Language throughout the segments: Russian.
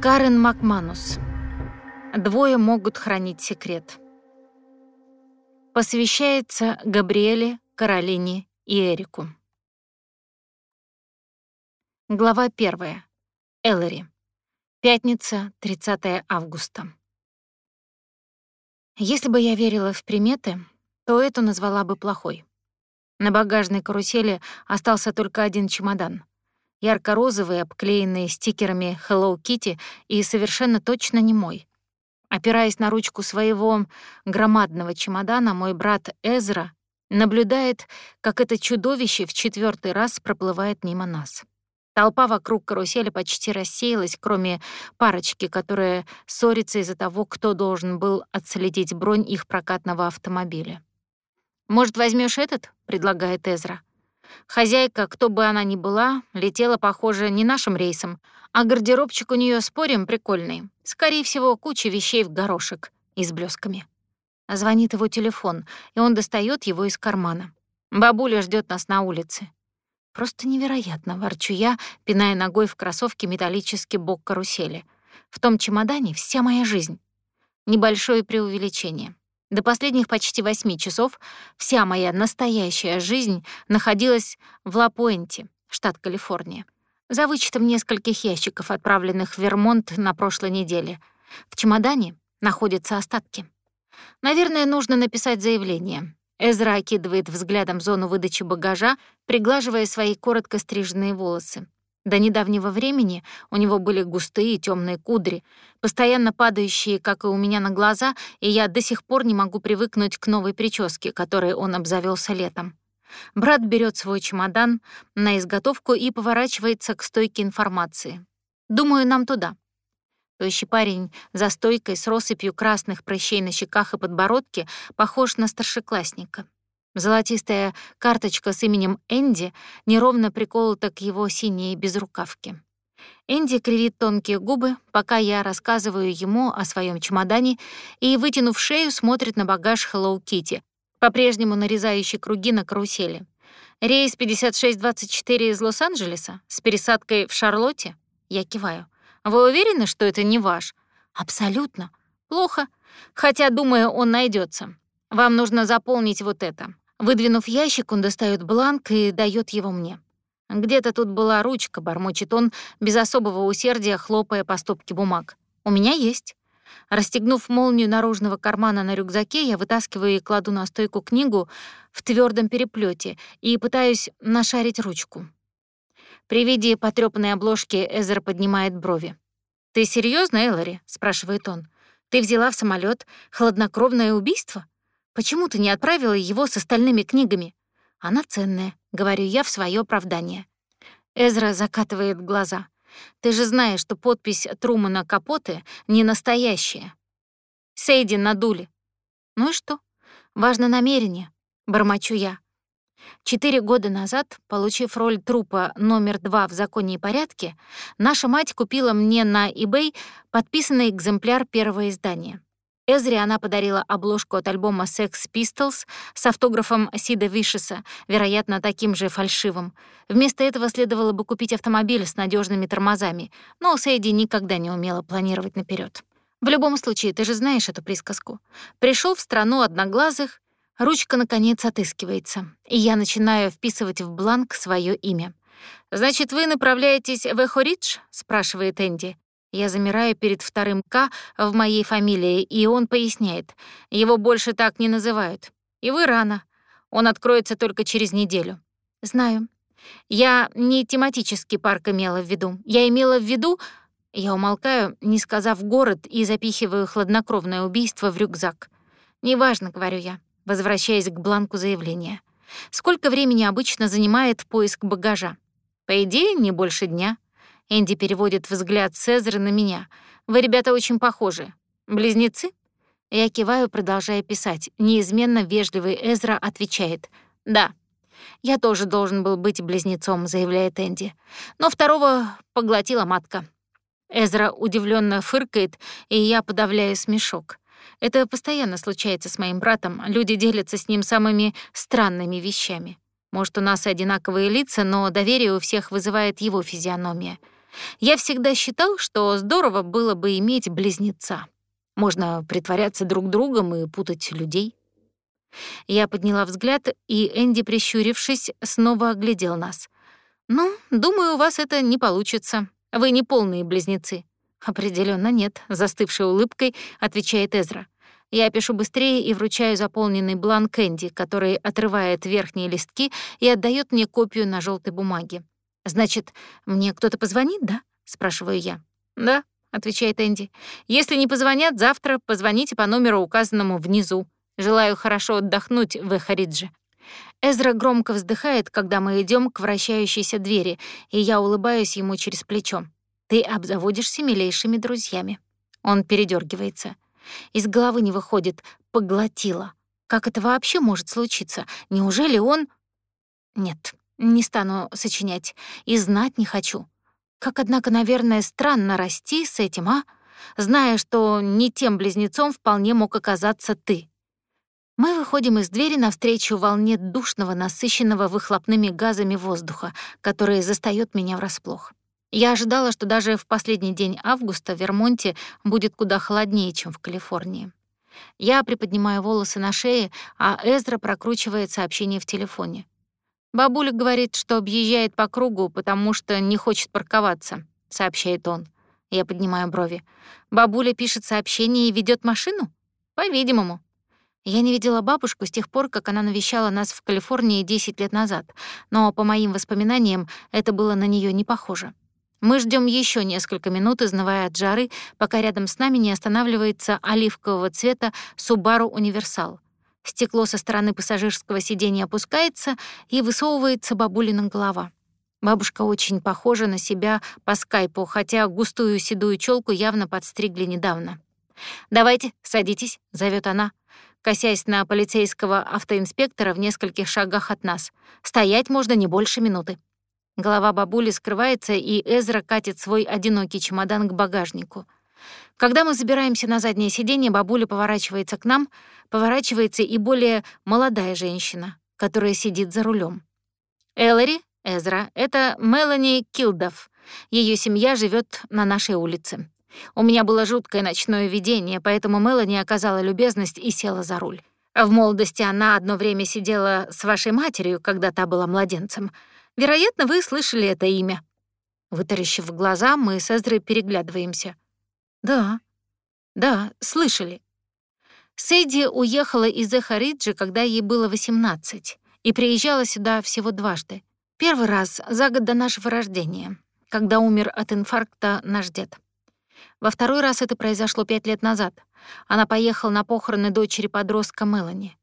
Карен Макманус. Двое могут хранить секрет. Посвящается Габриэле, Каролине и Эрику. Глава 1. Эллари. Пятница, 30 августа. Если бы я верила в приметы, то эту назвала бы плохой. На багажной карусели остался только один чемодан ярко-розовый, обклеенный стикерами Hello Kitty и совершенно точно не мой. Опираясь на ручку своего громадного чемодана, мой брат Эзра наблюдает, как это чудовище в четвертый раз проплывает мимо нас. Толпа вокруг карусели почти рассеялась, кроме парочки, которая ссорится из-за того, кто должен был отследить бронь их прокатного автомобиля. «Может, возьмешь этот?» — предлагает Эзра. Хозяйка, кто бы она ни была, летела, похоже, не нашим рейсом, а гардеробчик у нее спорим прикольный. Скорее всего, куча вещей в горошек и с блесками. Звонит его телефон, и он достает его из кармана. Бабуля ждет нас на улице. Просто невероятно, ворчу я, пиная ногой в кроссовке металлический бок карусели. В том чемодане вся моя жизнь. Небольшое преувеличение. До последних почти восьми часов вся моя настоящая жизнь находилась в Ла-Пуэнте, штат Калифорния, за вычетом нескольких ящиков, отправленных в Вермонт на прошлой неделе. В чемодане находятся остатки. Наверное, нужно написать заявление. Эзра окидывает взглядом зону выдачи багажа, приглаживая свои коротко стриженные волосы. До недавнего времени у него были густые темные кудри, постоянно падающие, как и у меня на глаза, и я до сих пор не могу привыкнуть к новой прическе, которой он обзавелся летом. Брат берет свой чемодан на изготовку и поворачивается к стойке информации. «Думаю, нам туда». Тощий парень за стойкой с россыпью красных прыщей на щеках и подбородке похож на старшеклассника. Золотистая карточка с именем Энди неровно приколота к его синей безрукавке. Энди кривит тонкие губы, пока я рассказываю ему о своем чемодане и, вытянув шею, смотрит на багаж Hello Kitty, по-прежнему нарезающий круги на карусели. Рейс 5624 из Лос-Анджелеса с пересадкой в Шарлотте? Я киваю. Вы уверены, что это не ваш? Абсолютно. Плохо. Хотя, думаю, он найдется. Вам нужно заполнить вот это. Выдвинув ящик, он достает бланк и дает его мне. Где-то тут была ручка, бормочет он, без особого усердия хлопая по стопке бумаг. У меня есть. Расстегнув молнию наружного кармана на рюкзаке, я вытаскиваю и кладу на стойку книгу в твердом переплете и пытаюсь нашарить ручку. При виде потрёпанной обложки Эзер поднимает брови. «Ты серьезно, Эллари?» — спрашивает он. «Ты взяла в самолет хладнокровное убийство?» Почему ты не отправила его с остальными книгами? Она ценная, говорю я в свое оправдание. Эзра закатывает глаза. Ты же знаешь, что подпись Трумана Капоты не настоящая. Сейди надули. Ну и что? Важно намерение, бормочу я. Четыре года назад, получив роль трупа номер два в «Законе и порядке», наша мать купила мне на eBay подписанный экземпляр первого издания. Эзре она подарила обложку от альбома Sex Pistols с автографом Сида Вишеса, вероятно, таким же фальшивым. Вместо этого следовало бы купить автомобиль с надежными тормозами, но Сэйди никогда не умела планировать наперед. В любом случае, ты же знаешь эту присказку. Пришел в страну одноглазых, ручка, наконец, отыскивается, и я начинаю вписывать в бланк свое имя. «Значит, вы направляетесь в Эхоридж?» — спрашивает Энди. Я замираю перед вторым «К» в моей фамилии, и он поясняет. Его больше так не называют. И вы рано. Он откроется только через неделю. Знаю. Я не тематический парк имела в виду. Я имела в виду... Я умолкаю, не сказав город, и запихиваю хладнокровное убийство в рюкзак. «Неважно», — говорю я, возвращаясь к бланку заявления. «Сколько времени обычно занимает поиск багажа?» «По идее, не больше дня». Энди переводит взгляд Цезаря на меня. «Вы, ребята, очень похожи. Близнецы?» Я киваю, продолжая писать. Неизменно вежливый Эзра отвечает. «Да». «Я тоже должен был быть близнецом», — заявляет Энди. «Но второго поглотила матка». Эзра удивленно фыркает, и я подавляю смешок. Это постоянно случается с моим братом. Люди делятся с ним самыми странными вещами. Может, у нас одинаковые лица, но доверие у всех вызывает его физиономия — Я всегда считал, что здорово было бы иметь близнеца. Можно притворяться друг другом и путать людей. Я подняла взгляд, и Энди, прищурившись, снова оглядел нас. «Ну, думаю, у вас это не получится. Вы не полные близнецы». Определенно нет», — застывшей улыбкой отвечает Эзра. Я пишу быстрее и вручаю заполненный бланк Энди, который отрывает верхние листки и отдает мне копию на желтой бумаге. «Значит, мне кто-то позвонит, да?» — спрашиваю я. «Да», — отвечает Энди. «Если не позвонят, завтра позвоните по номеру, указанному внизу. Желаю хорошо отдохнуть в Эхаридже». Эзра громко вздыхает, когда мы идем к вращающейся двери, и я улыбаюсь ему через плечо. «Ты обзаводишься милейшими друзьями». Он передергивается. Из головы не выходит, поглотила. Как это вообще может случиться? Неужели он... Нет, не стану сочинять. И знать не хочу. Как, однако, наверное, странно расти с этим, а? Зная, что не тем близнецом вполне мог оказаться ты. Мы выходим из двери навстречу волне душного, насыщенного выхлопными газами воздуха, который застаёт меня врасплох. Я ожидала, что даже в последний день августа в Вермонте будет куда холоднее, чем в Калифорнии. Я приподнимаю волосы на шее, а Эзра прокручивает сообщение в телефоне. «Бабуля говорит, что объезжает по кругу, потому что не хочет парковаться», — сообщает он. Я поднимаю брови. «Бабуля пишет сообщение и ведет машину?» «По-видимому». Я не видела бабушку с тех пор, как она навещала нас в Калифорнии 10 лет назад, но, по моим воспоминаниям, это было на нее не похоже. Мы ждем еще несколько минут, изнывая от жары, пока рядом с нами не останавливается оливкового цвета Subaru Универсал. Стекло со стороны пассажирского сиденья опускается, и высовывается бабулина голова. Бабушка очень похожа на себя по скайпу, хотя густую седую челку явно подстригли недавно. «Давайте, садитесь», — зовет она, косясь на полицейского автоинспектора в нескольких шагах от нас. «Стоять можно не больше минуты». Голова бабули скрывается, и Эзра катит свой одинокий чемодан к багажнику. Когда мы забираемся на заднее сиденье, бабуля поворачивается к нам, поворачивается и более молодая женщина, которая сидит за рулем. Эллари, Эзра, это Мелани Килдов. Ее семья живет на нашей улице. У меня было жуткое ночное видение, поэтому Мелани оказала любезность и села за руль. В молодости она одно время сидела с вашей матерью, когда та была младенцем — Вероятно, вы слышали это имя». Вытаращив глаза, мы с Эзрой переглядываемся. «Да, да, слышали». Сэйди уехала из Эхариджи, когда ей было 18, и приезжала сюда всего дважды. Первый раз за год до нашего рождения, когда умер от инфаркта наш дед. Во второй раз это произошло пять лет назад. Она поехала на похороны дочери подростка Мелани.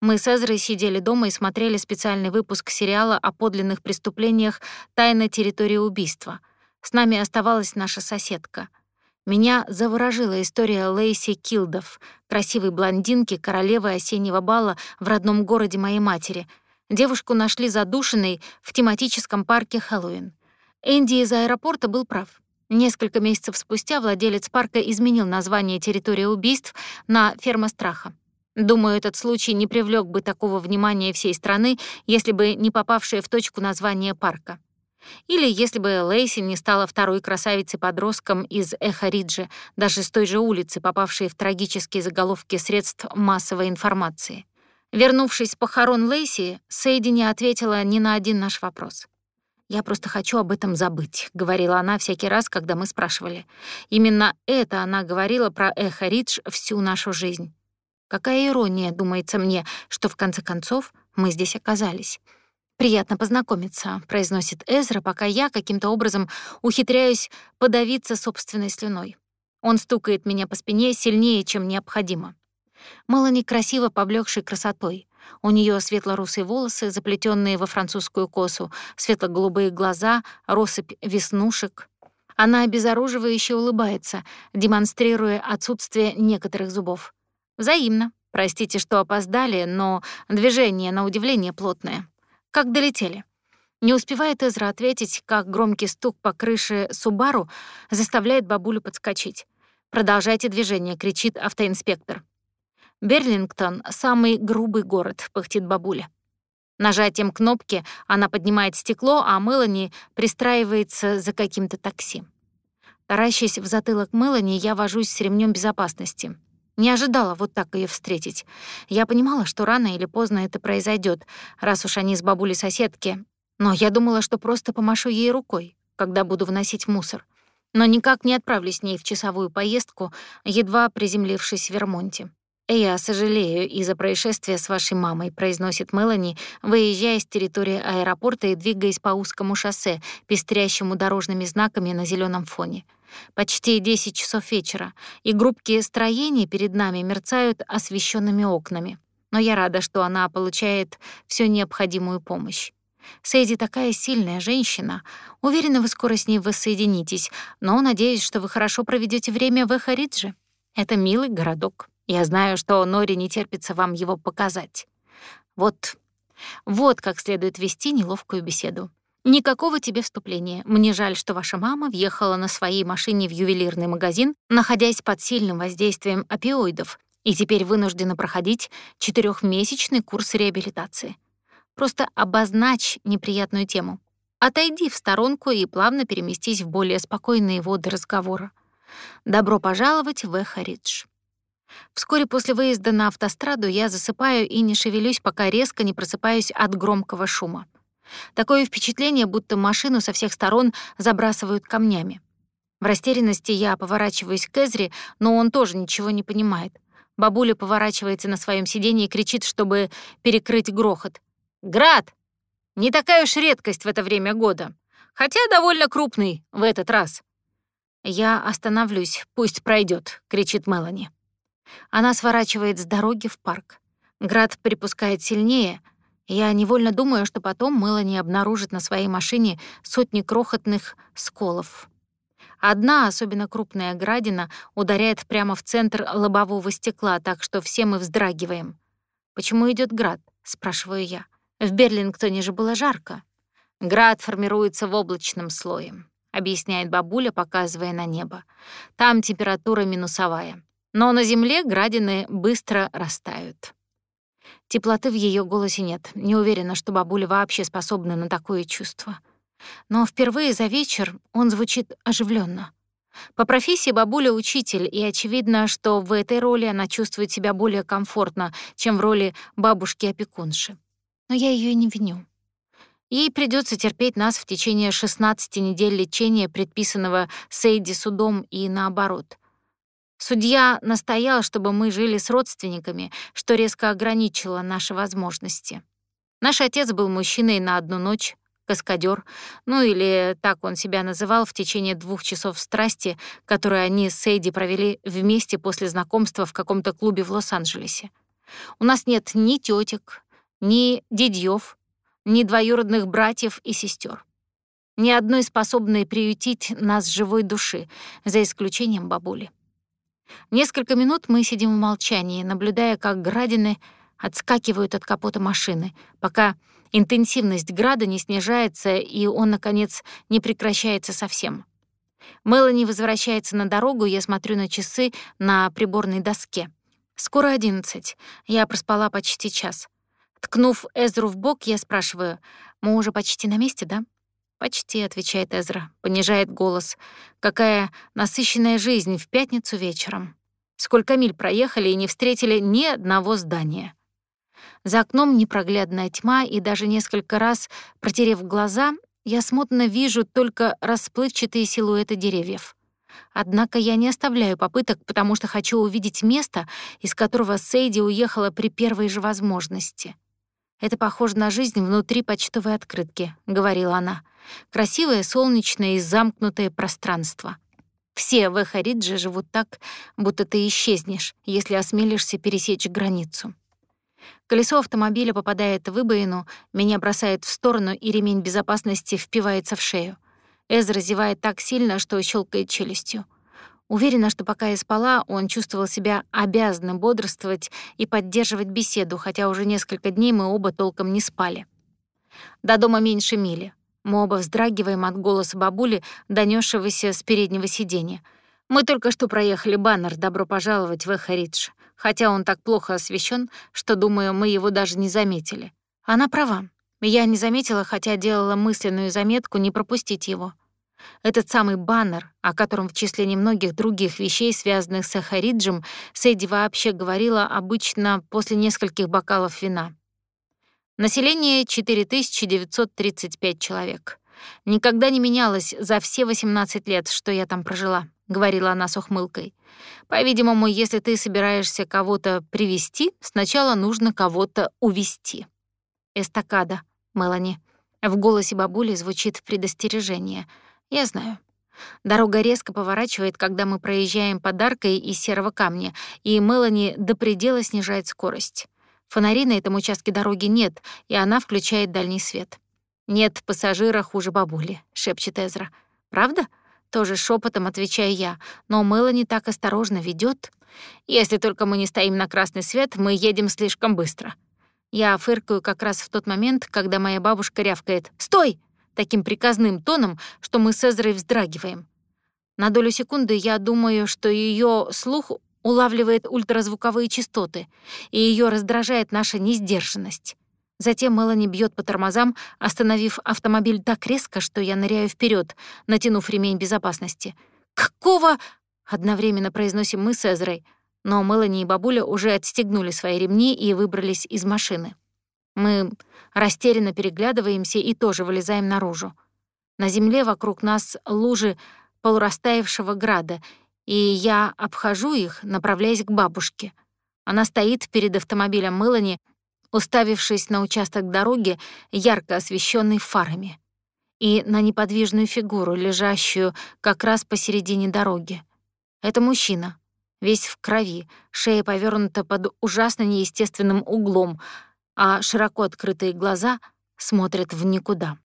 Мы с Эзрой сидели дома и смотрели специальный выпуск сериала о подлинных преступлениях «Тайна территории убийства». С нами оставалась наша соседка. Меня заворожила история Лейси Килдов, красивой блондинки, королевы осеннего бала в родном городе моей матери. Девушку нашли задушенной в тематическом парке Хэллоуин. Энди из аэропорта был прав. Несколько месяцев спустя владелец парка изменил название территории убийств на «Ферма страха». Думаю, этот случай не привлек бы такого внимания всей страны, если бы не попавшее в точку название парка. Или если бы Лейси не стала второй красавицей-подростком из Эхариджи, даже с той же улицы, попавшей в трагические заголовки средств массовой информации. Вернувшись с похорон Лейси, Сейди не ответила ни на один наш вопрос. «Я просто хочу об этом забыть», — говорила она всякий раз, когда мы спрашивали. Именно это она говорила про Эхаридж всю нашу жизнь. Какая ирония, думается мне, что в конце концов мы здесь оказались. «Приятно познакомиться», — произносит Эзра, пока я каким-то образом ухитряюсь подавиться собственной слюной. Он стукает меня по спине сильнее, чем необходимо. Мелани красиво поблекшей красотой. У нее светло-русые волосы, заплетенные во французскую косу, светло-голубые глаза, россыпь веснушек. Она обезоруживающе улыбается, демонстрируя отсутствие некоторых зубов. «Взаимно. Простите, что опоздали, но движение, на удивление, плотное. Как долетели?» Не успевает Эзра ответить, как громкий стук по крыше Субару заставляет бабулю подскочить. «Продолжайте движение», — кричит автоинспектор. «Берлингтон — самый грубый город», — пыхтит бабуля. Нажатием кнопки она поднимает стекло, а Мелани пристраивается за каким-то такси. Таращась в затылок Мелани, я вожусь с ремнем безопасности. Не ожидала вот так ее встретить. Я понимала, что рано или поздно это произойдет, раз уж они с бабулей соседки. Но я думала, что просто помашу ей рукой, когда буду вносить мусор. Но никак не отправлюсь с ней в часовую поездку, едва приземлившись в Вермонте. «Я сожалею из-за происшествия с вашей мамой», — произносит Мелани, выезжая с территории аэропорта и двигаясь по узкому шоссе, пестрящему дорожными знаками на зеленом фоне. Почти 10 часов вечера, и группки строений перед нами мерцают освещенными окнами. Но я рада, что она получает всю необходимую помощь. Сейди такая сильная женщина. Уверена, вы скоро с ней воссоединитесь, но надеюсь, что вы хорошо проведете время в Эхаридже. Это милый городок. Я знаю, что Нори не терпится вам его показать. Вот, вот как следует вести неловкую беседу. Никакого тебе вступления. Мне жаль, что ваша мама въехала на своей машине в ювелирный магазин, находясь под сильным воздействием опиоидов, и теперь вынуждена проходить четырехмесячный курс реабилитации. Просто обозначь неприятную тему. Отойди в сторонку и плавно переместись в более спокойные воды разговора. Добро пожаловать в Эхаридж. Вскоре после выезда на автостраду я засыпаю и не шевелюсь, пока резко не просыпаюсь от громкого шума. Такое впечатление, будто машину со всех сторон забрасывают камнями. В растерянности я поворачиваюсь к Эзри, но он тоже ничего не понимает. Бабуля поворачивается на своем сиденье и кричит, чтобы перекрыть грохот. «Град! Не такая уж редкость в это время года, хотя довольно крупный в этот раз». «Я остановлюсь, пусть пройдет, кричит Мелани. Она сворачивает с дороги в парк. Град припускает сильнее. Я невольно думаю, что потом Мелани обнаружит на своей машине сотни крохотных сколов. Одна, особенно крупная градина, ударяет прямо в центр лобового стекла, так что все мы вздрагиваем. «Почему идет град?» — спрашиваю я. «В Берлингтоне же было жарко». «Град формируется в облачном слое», — объясняет бабуля, показывая на небо. «Там температура минусовая. Но на земле градины быстро растают. Теплоты в ее голосе нет. Не уверена, что бабуля вообще способна на такое чувство. Но впервые за вечер он звучит оживленно. По профессии бабуля учитель, и очевидно, что в этой роли она чувствует себя более комфортно, чем в роли бабушки-опекунши. Но я ее не виню. Ей придется терпеть нас в течение 16 недель лечения, предписанного Сейди судом, и наоборот — Судья настоял, чтобы мы жили с родственниками, что резко ограничило наши возможности. Наш отец был мужчиной на одну ночь, каскадер, ну или так он себя называл в течение двух часов страсти, которые они с Эйди провели вместе после знакомства в каком-то клубе в Лос-Анджелесе. У нас нет ни тетек, ни дедьев, ни двоюродных братьев и сестер, ни одной способной приютить нас живой души, за исключением бабули. Несколько минут мы сидим в молчании, наблюдая, как градины отскакивают от капота машины, пока интенсивность града не снижается, и он, наконец, не прекращается совсем. Мелани возвращается на дорогу, я смотрю на часы на приборной доске. Скоро одиннадцать. Я проспала почти час. Ткнув Эзру в бок, я спрашиваю, «Мы уже почти на месте, да?» «Почти», — отвечает Эзра, понижает голос. «Какая насыщенная жизнь в пятницу вечером. Сколько миль проехали и не встретили ни одного здания». За окном непроглядная тьма, и даже несколько раз, протерев глаза, я смутно вижу только расплывчатые силуэты деревьев. Однако я не оставляю попыток, потому что хочу увидеть место, из которого Сейди уехала при первой же возможности. «Это похоже на жизнь внутри почтовой открытки», — говорила она. «Красивое, солнечное и замкнутое пространство». Все в Эхаридже живут так, будто ты исчезнешь, если осмелишься пересечь границу. Колесо автомобиля попадает в выбоину, меня бросает в сторону, и ремень безопасности впивается в шею. Эзра зевает так сильно, что щелкает челюстью. Уверена, что пока я спала, он чувствовал себя обязанным бодрствовать и поддерживать беседу, хотя уже несколько дней мы оба толком не спали. До дома меньше мили. Мы оба вздрагиваем от голоса бабули, донесшегося с переднего сиденья. Мы только что проехали баннер «Добро пожаловать в Эхаридж», хотя он так плохо освещен, что, думаю, мы его даже не заметили. Она права. Я не заметила, хотя делала мысленную заметку не пропустить его. Этот самый баннер, о котором в числе немногих других вещей, связанных с Эхариджем, Сэдди вообще говорила обычно после нескольких бокалов вина. Население 4935 человек. Никогда не менялось за все 18 лет, что я там прожила, говорила она с ухмылкой. По-видимому, если ты собираешься кого-то привести, сначала нужно кого-то увести. Эстакада, Мелани. В голосе бабули звучит предостережение. Я знаю. Дорога резко поворачивает, когда мы проезжаем под аркой из серого камня, и Мелани до предела снижает скорость. Фонари на этом участке дороги нет, и она включает дальний свет. «Нет пассажира хуже бабули», — шепчет Эзра. «Правда?» — тоже шепотом отвечаю я, но Мелани так осторожно ведет. «Если только мы не стоим на красный свет, мы едем слишком быстро». Я фыркаю как раз в тот момент, когда моя бабушка рявкает «Стой!» Таким приказным тоном, что мы с Эзрой вздрагиваем. На долю секунды я думаю, что ее слух улавливает ультразвуковые частоты, и ее раздражает наша несдержанность. Затем Мелани бьет по тормозам, остановив автомобиль так резко, что я ныряю вперед, натянув ремень безопасности. «Какого?» — одновременно произносим мы с Эзрой, но Мелани и бабуля уже отстегнули свои ремни и выбрались из машины. Мы растерянно переглядываемся и тоже вылезаем наружу. На земле вокруг нас лужи полурастаявшего града, и я обхожу их, направляясь к бабушке. Она стоит перед автомобилем Мелани, уставившись на участок дороги, ярко освещенный фарами, и на неподвижную фигуру, лежащую как раз посередине дороги. Это мужчина, весь в крови, шея повернута под ужасно неестественным углом, а широко открытые глаза смотрят в никуда.